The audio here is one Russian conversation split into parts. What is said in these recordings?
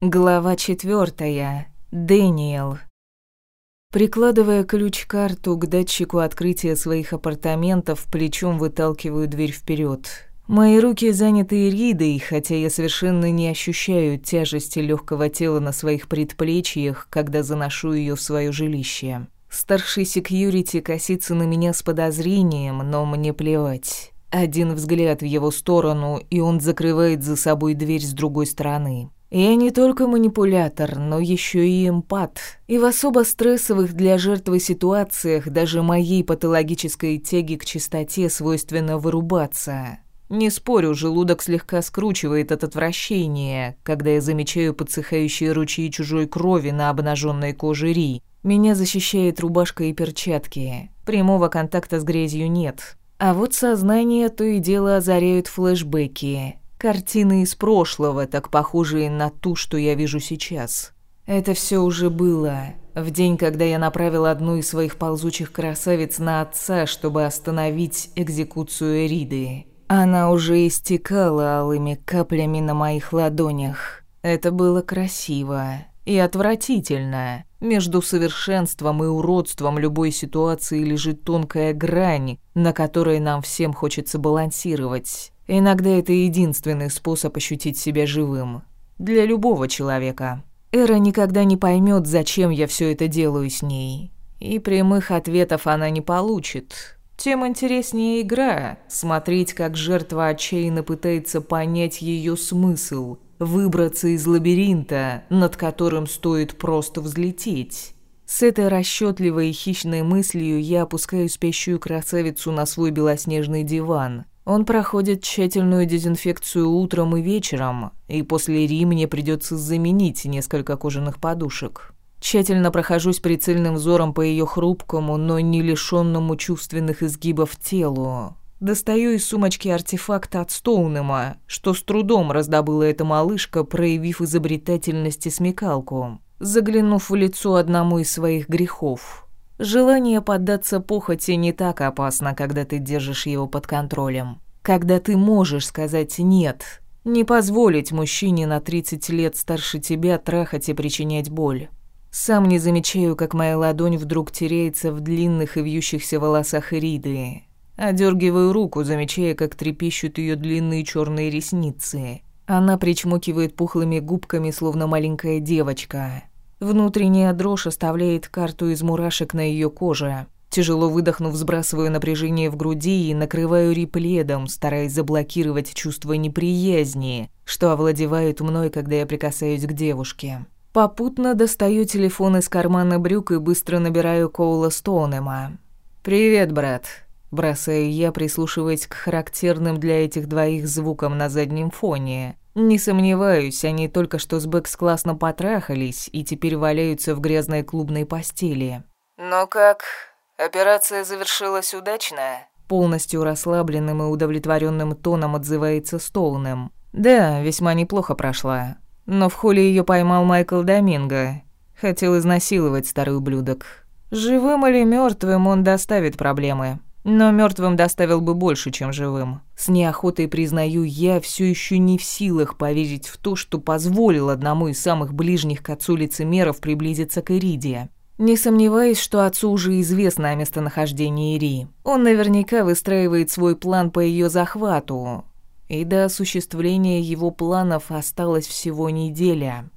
Глава четвертая. Дэниел. Прикладывая ключ-карту к датчику открытия своих апартаментов, плечом выталкиваю дверь вперед. Мои руки заняты Ридой, хотя я совершенно не ощущаю тяжести легкого тела на своих предплечьях, когда заношу ее в свое жилище. Старший секьюрити косится на меня с подозрением, но мне плевать. Один взгляд в его сторону, и он закрывает за собой дверь с другой стороны. Я не только манипулятор, но еще и эмпат. И в особо стрессовых для жертвы ситуациях даже моей патологической тяги к чистоте свойственно вырубаться. Не спорю, желудок слегка скручивает от отвращения, когда я замечаю подсыхающие ручьи чужой крови на обнаженной коже Ри. Меня защищает рубашка и перчатки. Прямого контакта с грязью нет. А вот сознание то и дело озаряют флешбеки. Картины из прошлого, так похожие на ту, что я вижу сейчас. Это все уже было. В день, когда я направил одну из своих ползучих красавиц на отца, чтобы остановить экзекуцию Эриды. Она уже истекала алыми каплями на моих ладонях. Это было красиво и отвратительно. Между совершенством и уродством любой ситуации лежит тонкая грань, на которой нам всем хочется балансировать. Иногда это единственный способ ощутить себя живым. Для любого человека. Эра никогда не поймет, зачем я все это делаю с ней. И прямых ответов она не получит. Тем интереснее игра. Смотреть, как жертва отчаянно пытается понять ее смысл, выбраться из лабиринта, над которым стоит просто взлететь. С этой расчетливой и хищной мыслью я опускаю спящую красавицу на свой белоснежный диван – он проходит тщательную дезинфекцию утром и вечером, и после Ри мне придется заменить несколько кожаных подушек. Тщательно прохожусь прицельным взором по ее хрупкому, но не лишенному чувственных изгибов телу. Достаю из сумочки артефакта от Стоунема, что с трудом раздобыла эта малышка, проявив изобретательность и смекалку, заглянув в лицо одному из своих грехов. Желание поддаться похоти не так опасно, когда ты держишь его под контролем. Когда ты можешь сказать «нет», не позволить мужчине на 30 лет старше тебя трахать и причинять боль. Сам не замечаю, как моя ладонь вдруг теряется в длинных и вьющихся волосах Ириды. Одергиваю руку, замечая, как трепещут ее длинные черные ресницы. Она причмокивает пухлыми губками, словно маленькая девочка. Внутренняя дрожь оставляет карту из мурашек на ее коже. Тяжело выдохнув, сбрасываю напряжение в груди и накрываю репледом, стараясь заблокировать чувство неприязни, что овладевает мной, когда я прикасаюсь к девушке. Попутно достаю телефон из кармана брюк и быстро набираю Коула Стоунема. «Привет, брат», — бросаю я, прислушиваясь к характерным для этих двоих звукам на заднем фоне — не сомневаюсь, они только что с Бэкс классно потрахались и теперь валяются в грязной клубной постели. Но как? Операция завершилась удачно? Полностью расслабленным и удовлетворенным тоном отзывается Стоунем. Да, весьма неплохо прошла. Но в холле ее поймал Майкл Доминго. Хотел изнасиловать старый ублюдок. Живым или мертвым он доставит проблемы. Но мертвым доставил бы больше, чем живым. С неохотой признаю, я все еще не в силах поверить в то, что позволил одному из самых ближних к отцу лицемеров приблизиться к Иридии. Не сомневаюсь, что отцу уже известно о местонахождении Ирии. Он наверняка выстраивает свой план по ее захвату. И до осуществления его планов осталась всего неделя.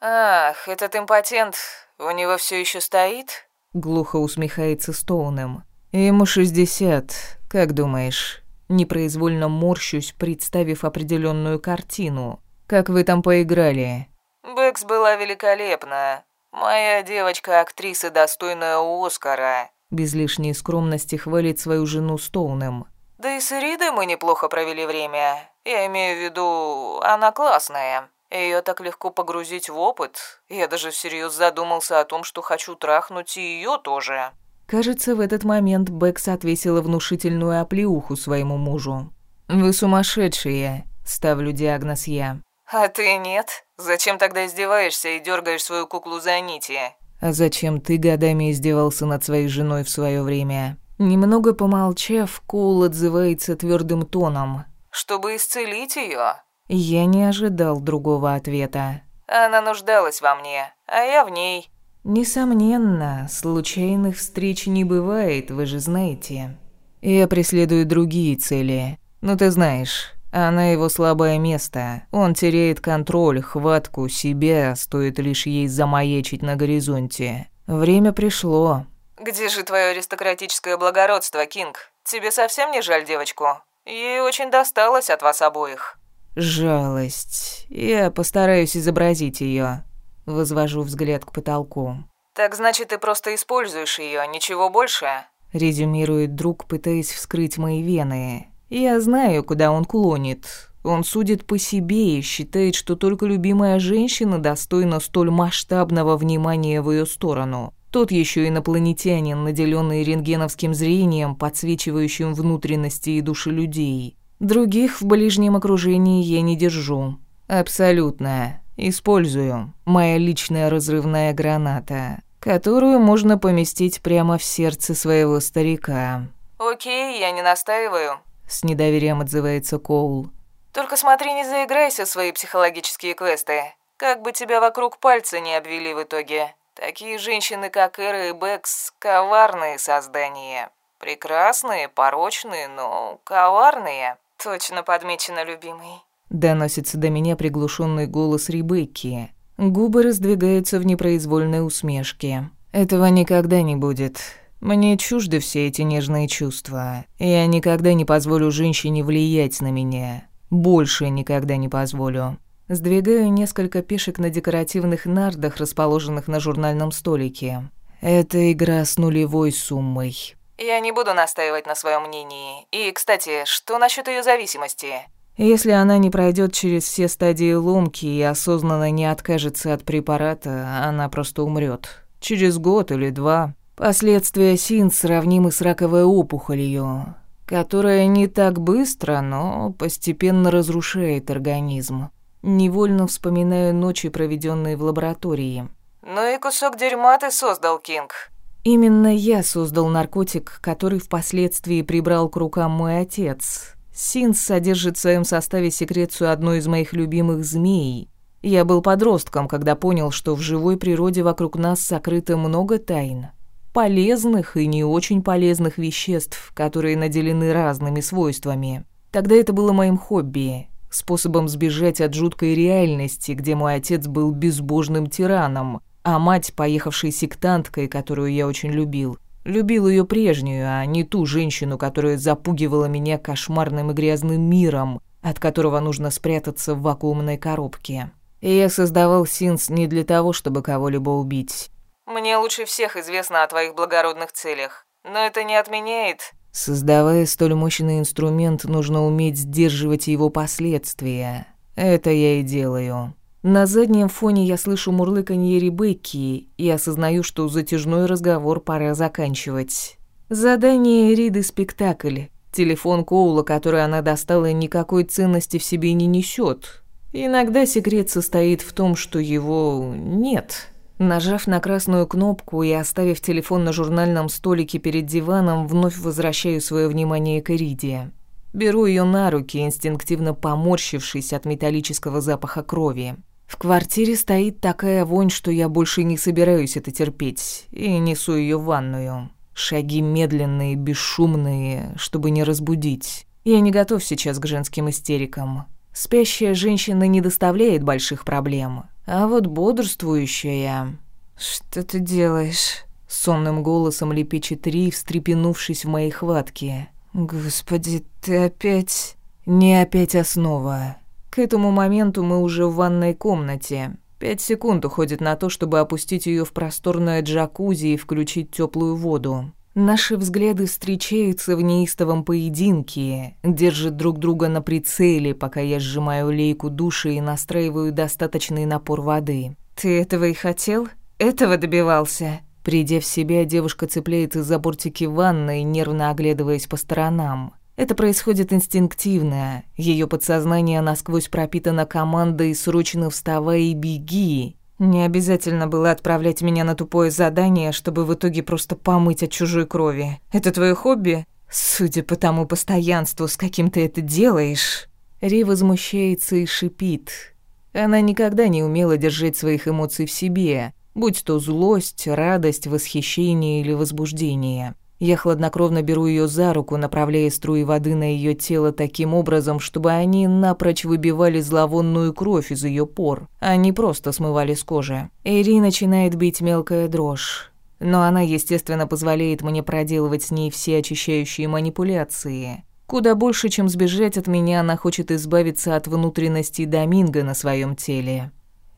«Ах, этот импотент, у него все еще стоит?» Глухо усмехается Стоунем. Ему 60, как думаешь? Непроизвольно морщусь, представив определенную картину. Как вы там поиграли? Бэкс была великолепна. Моя девочка актриса, достойная Оскара. Без лишней скромности хвалит свою жену Стоуном. Да и с Иридой мы неплохо провели время. Я имею в виду, она классная. Ее так легко погрузить в опыт. Я даже всерьез задумался о том, что хочу трахнуть и ее тоже. Кажется, в этот момент Бэкс отвесила внушительную оплеуху своему мужу. «Вы сумасшедшие!» – ставлю диагноз я. «А ты нет? Зачем тогда издеваешься и дергаешь свою куклу за нити?» «А зачем ты годами издевался над своей женой в свое время?» Немного помолчав, Коул отзывается твердым тоном. «Чтобы исцелить ее. Я не ожидал другого ответа. «Она нуждалась во мне, а я в ней. Несомненно, случайных встреч не бывает, вы же знаете. Я преследую другие цели. Но ты знаешь, она его слабое место. Он теряет контроль, хватку, себя, стоит лишь ей замаечить на горизонте. Время пришло. Где же твое аристократическое благородство, Кинг? Тебе совсем не жаль девочку? Ей очень досталось от вас обоих. Жалость. Я постараюсь изобразить ее. Возвожу взгляд к потолку. «Так значит, ты просто используешь ее, ничего больше?» Резюмирует друг, пытаясь вскрыть мои вены. «Я знаю, куда он клонит. Он судит по себе и считает, что только любимая женщина достойна столь масштабного внимания в ее сторону. Тот еще инопланетянин, наделенный рентгеновским зрением, подсвечивающим внутренности и души людей. Других в ближнем окружении я не держу. Абсолютно. Использую моя личная разрывная граната, которую можно поместить прямо в сердце своего старика. «Окей, я не настаиваю», — с недоверием отзывается Коул. «Только смотри, не заиграйся в свои психологические квесты. Как бы тебя вокруг пальца не обвели в итоге. Такие женщины, как Эра и Бэкс, коварные создания. Прекрасные, порочные, но коварные». «Точно подмечено, любимый». Доносится до меня приглушенный голос Ребекки. Губы раздвигаются в непроизвольной усмешке. Этого никогда не будет. Мне чужды все эти нежные чувства. Я никогда не позволю женщине влиять на меня. Больше никогда не позволю. Сдвигаю несколько пешек на декоративных нардах, расположенных на журнальном столике. Это игра с нулевой суммой. Я не буду настаивать на своем мнении. И, кстати, что насчет ее зависимости? Если она не пройдет через все стадии ломки и осознанно не откажется от препарата, она просто умрет. Через год или два. Последствия СИН сравнимы с раковой опухолью, которая не так быстро, но постепенно разрушает организм. Невольно вспоминаю ночи, проведенные в лаборатории. «Ну и кусок дерьма ты создал, Кинг», Именно я создал наркотик, который впоследствии прибрал к рукам мой отец. Синс содержит в своем составе секрецию одной из моих любимых змей. Я был подростком, когда понял, что в живой природе вокруг нас сокрыто много тайн. Полезных и не очень полезных веществ, которые наделены разными свойствами. Тогда это было моим хобби, способом сбежать от жуткой реальности, где мой отец был безбожным тираном, а мать, поехавшей сектанткой, которую я очень любил – Любил ее прежнюю, а не ту женщину, которая запугивала меня кошмарным и грязным миром, от которого нужно спрятаться в вакуумной коробке. И я создавал Синс не для того, чтобы кого-либо убить. «Мне лучше всех известно о твоих благородных целях, но это не отменяет...» Создавая столь мощный инструмент, нужно уметь сдерживать его последствия. Это я и делаю. На заднем фоне я слышу мурлыканье Ребекки и осознаю, что затяжной разговор пора заканчивать. Задание Риды – спектакль. Телефон Коула, который она достала, никакой ценности в себе не несет. Иногда секрет состоит в том, что его нет. Нажав на красную кнопку и оставив телефон на журнальном столике перед диваном, вновь возвращаю свое внимание к Ириде. Беру ее на руки, инстинктивно поморщившись от металлического запаха крови. В квартире стоит такая вонь, что я больше не собираюсь это терпеть, и несу ее в ванную. Шаги медленные, бесшумные, чтобы не разбудить. Я не готов сейчас к женским истерикам. Спящая женщина не доставляет больших проблем, а вот бодрствующая... «Что ты делаешь?» — сонным голосом лепечет Ри, встрепенувшись в моей хватке. «Господи, ты опять...» «Не опять основа. К этому моменту мы уже в ванной комнате. Пять секунд уходит на то, чтобы опустить ее в просторное джакузи и включить теплую воду. Наши взгляды встречаются в неистовом поединке, держат друг друга на прицеле, пока я сжимаю лейку души и настраиваю достаточный напор воды. «Ты этого и хотел? Этого добивался?» Придя в себя, девушка цепляется за бортики ванны, нервно оглядываясь по сторонам. Это происходит инстинктивно. Ее подсознание насквозь пропитано командой «срочно вставай и беги». Не обязательно было отправлять меня на тупое задание, чтобы в итоге просто помыть от чужой крови. Это твое хобби? Судя по тому постоянству, с каким ты это делаешь... Ри возмущается и шипит. Она никогда не умела держать своих эмоций в себе, будь то злость, радость, восхищение или возбуждение. Я хладнокровно беру ее за руку, направляя струи воды на ее тело таким образом, чтобы они напрочь выбивали зловонную кровь из ее пор, а не просто смывали с кожи. Эри начинает бить мелкая дрожь. Но она, естественно, позволяет мне проделывать с ней все очищающие манипуляции. Куда больше, чем сбежать от меня, она хочет избавиться от внутренности Доминго на своем теле.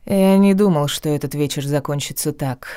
Я не думал, что этот вечер закончится так.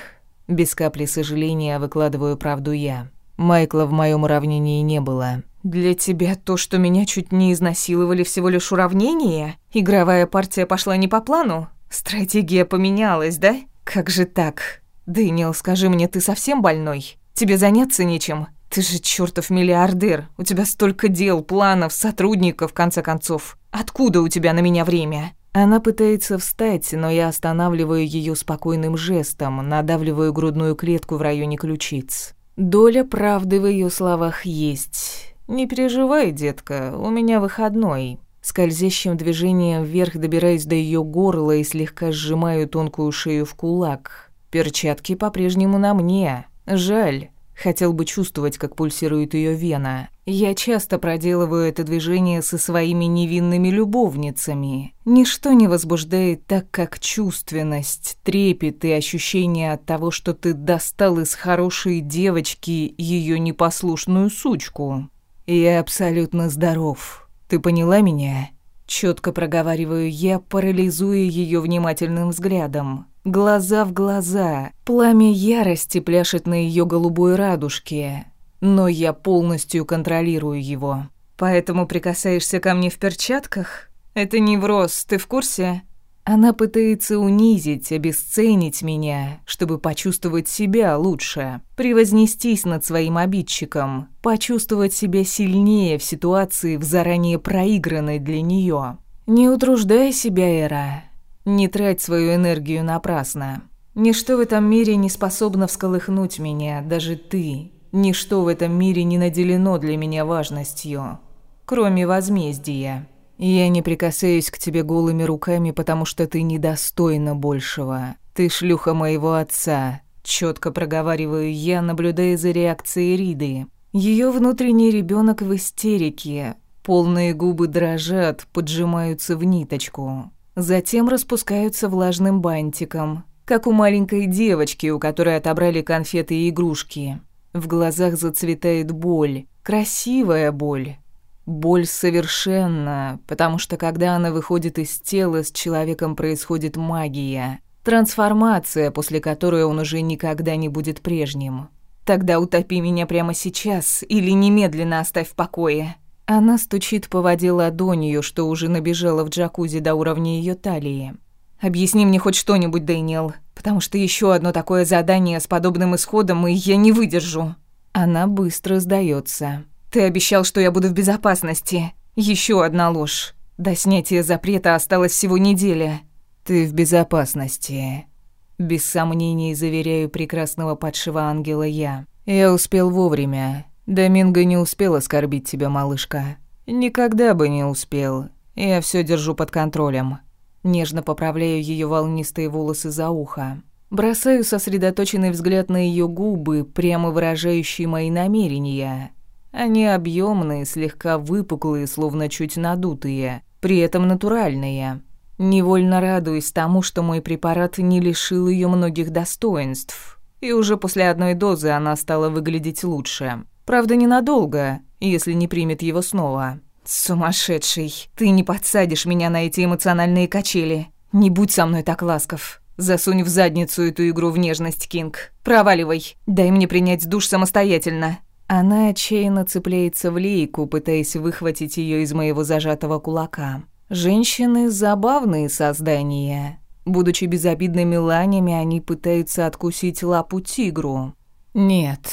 Без капли сожаления выкладываю правду я. Майкла в моем уравнении не было. «Для тебя то, что меня чуть не изнасиловали всего лишь уравнение? Игровая партия пошла не по плану? Стратегия поменялась, да? Как же так? Дэниел, скажи мне, ты совсем больной? Тебе заняться нечем? Ты же чертов миллиардер, у тебя столько дел, планов, сотрудников, в конце концов. Откуда у тебя на меня время?» Она пытается встать, но я останавливаю ее спокойным жестом, надавливаю грудную клетку в районе ключиц. Доля правды в ее словах есть. Не переживай, детка, у меня выходной. Скользящим движением вверх добираюсь до ее горла и слегка сжимаю тонкую шею в кулак. Перчатки по-прежнему на мне. Жаль. Хотел бы чувствовать, как пульсирует ее вена. Я часто проделываю это движение со своими невинными любовницами. Ничто не возбуждает так, как чувственность, трепет и ощущение от того, что ты достал из хорошей девочки ее непослушную сучку. Я абсолютно здоров. Ты поняла меня? Четко проговариваю я, парализуя ее внимательным взглядом. Глаза в глаза. Пламя ярости пляшет на ее голубой радужке но я полностью контролирую его. Поэтому прикасаешься ко мне в перчатках? Это невроз, ты в курсе? Она пытается унизить, обесценить меня, чтобы почувствовать себя лучше, превознестись над своим обидчиком, почувствовать себя сильнее в ситуации, в заранее проигранной для нее. Не утруждай себя, Эра. Не трать свою энергию напрасно. Ничто в этом мире не способно всколыхнуть меня, даже ты, Ничто в этом мире не наделено для меня важностью, кроме возмездия. Я не прикасаюсь к тебе голыми руками, потому что ты недостойна большего. Ты шлюха моего отца, Четко проговариваю я, наблюдая за реакцией Риды. Ее внутренний ребенок в истерике. Полные губы дрожат, поджимаются в ниточку. Затем распускаются влажным бантиком, как у маленькой девочки, у которой отобрали конфеты и игрушки. В глазах зацветает боль, красивая боль. Боль совершенно, потому что когда она выходит из тела, с человеком происходит магия. Трансформация, после которой он уже никогда не будет прежним. «Тогда утопи меня прямо сейчас или немедленно оставь в покое». Она стучит по воде ладонью, что уже набежала в джакузи до уровня ее талии. Объясни мне хоть что-нибудь, Дэниел, потому что еще одно такое задание с подобным исходом, и я не выдержу». Она быстро сдается. «Ты обещал, что я буду в безопасности. Еще одна ложь. До снятия запрета осталось всего неделя». «Ты в безопасности», — без сомнений заверяю прекрасного падшего ангела я. «Я успел вовремя. Доминго не успел оскорбить тебя, малышка. Никогда бы не успел. Я все держу под контролем» нежно поправляю ее волнистые волосы за ухо. Бросаю сосредоточенный взгляд на ее губы, прямо выражающие мои намерения. Они объемные, слегка выпуклые, словно чуть надутые, при этом натуральные. Невольно радуюсь тому, что мой препарат не лишил ее многих достоинств. И уже после одной дозы она стала выглядеть лучше. Правда, ненадолго, если не примет его снова. Сумасшедший, ты не подсадишь меня на эти эмоциональные качели. Не будь со мной так ласков. Засунь в задницу эту игру в нежность, Кинг. Проваливай. Дай мне принять душ самостоятельно. Она отчаянно цепляется в лейку, пытаясь выхватить ее из моего зажатого кулака. Женщины – забавные создания. Будучи безобидными ланями, они пытаются откусить лапу тигру. «Нет,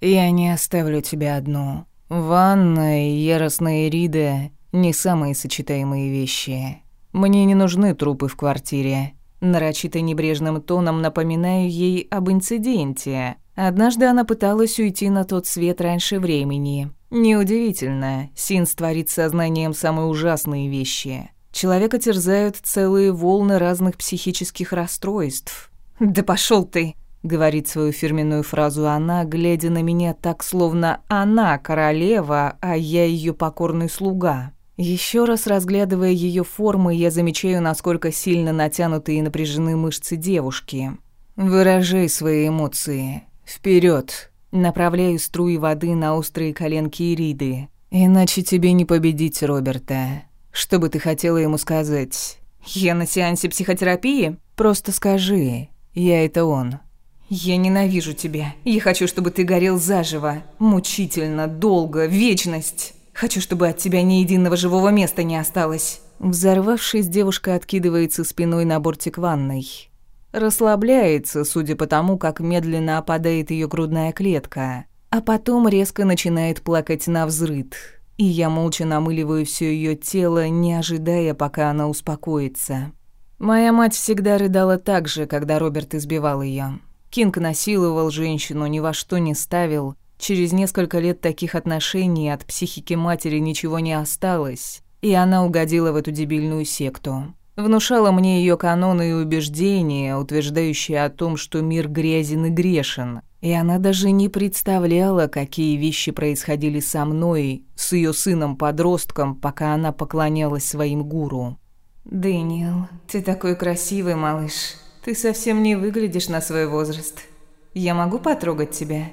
я не оставлю тебя одну», Ванна и яростные риды — не самые сочетаемые вещи. Мне не нужны трупы в квартире. Нарочито небрежным тоном напоминаю ей об инциденте. Однажды она пыталась уйти на тот свет раньше времени. Неудивительно, Син творит сознанием самые ужасные вещи. Человека терзают целые волны разных психических расстройств. «Да пошел ты!» Говорит свою фирменную фразу она, глядя на меня так, словно она королева, а я ее покорный слуга. Еще раз разглядывая ее формы, я замечаю, насколько сильно натянуты и напряжены мышцы девушки. «Выражай свои эмоции. Вперед! Направляю струи воды на острые коленки Ириды. «Иначе тебе не победить Роберта. Что бы ты хотела ему сказать?» «Я на сеансе психотерапии?» «Просто скажи. Я это он». Я ненавижу тебя. Я хочу, чтобы ты горел заживо. Мучительно, долго, вечность. Хочу, чтобы от тебя ни единого живого места не осталось». Взорвавшись, девушка откидывается спиной на бортик ванной. Расслабляется, судя по тому, как медленно опадает ее грудная клетка. А потом резко начинает плакать на взрыд. И я молча намыливаю все ее тело, не ожидая, пока она успокоится. Моя мать всегда рыдала так же, когда Роберт избивал ее. Кинг насиловал женщину, ни во что не ставил. Через несколько лет таких отношений от психики матери ничего не осталось, и она угодила в эту дебильную секту. Внушала мне ее каноны и убеждения, утверждающие о том, что мир грязен и грешен. И она даже не представляла, какие вещи происходили со мной, с ее сыном-подростком, пока она поклонялась своим гуру. «Дэниел, ты такой красивый малыш», ты совсем не выглядишь на свой возраст. Я могу потрогать тебя?»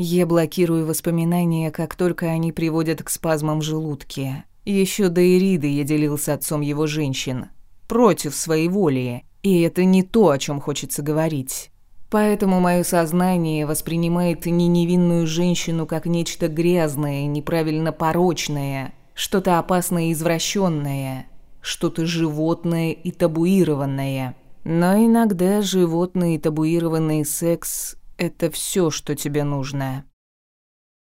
Я блокирую воспоминания, как только они приводят к спазмам в. Еще до Ириды я делился отцом его женщин. Против своей воли. И это не то, о чем хочется говорить. Поэтому мое сознание воспринимает не невинную женщину как нечто грязное, неправильно порочное, что-то опасное и извращенное, что-то животное и табуированное. Но иногда животные табуированный секс – это все, что тебе нужно.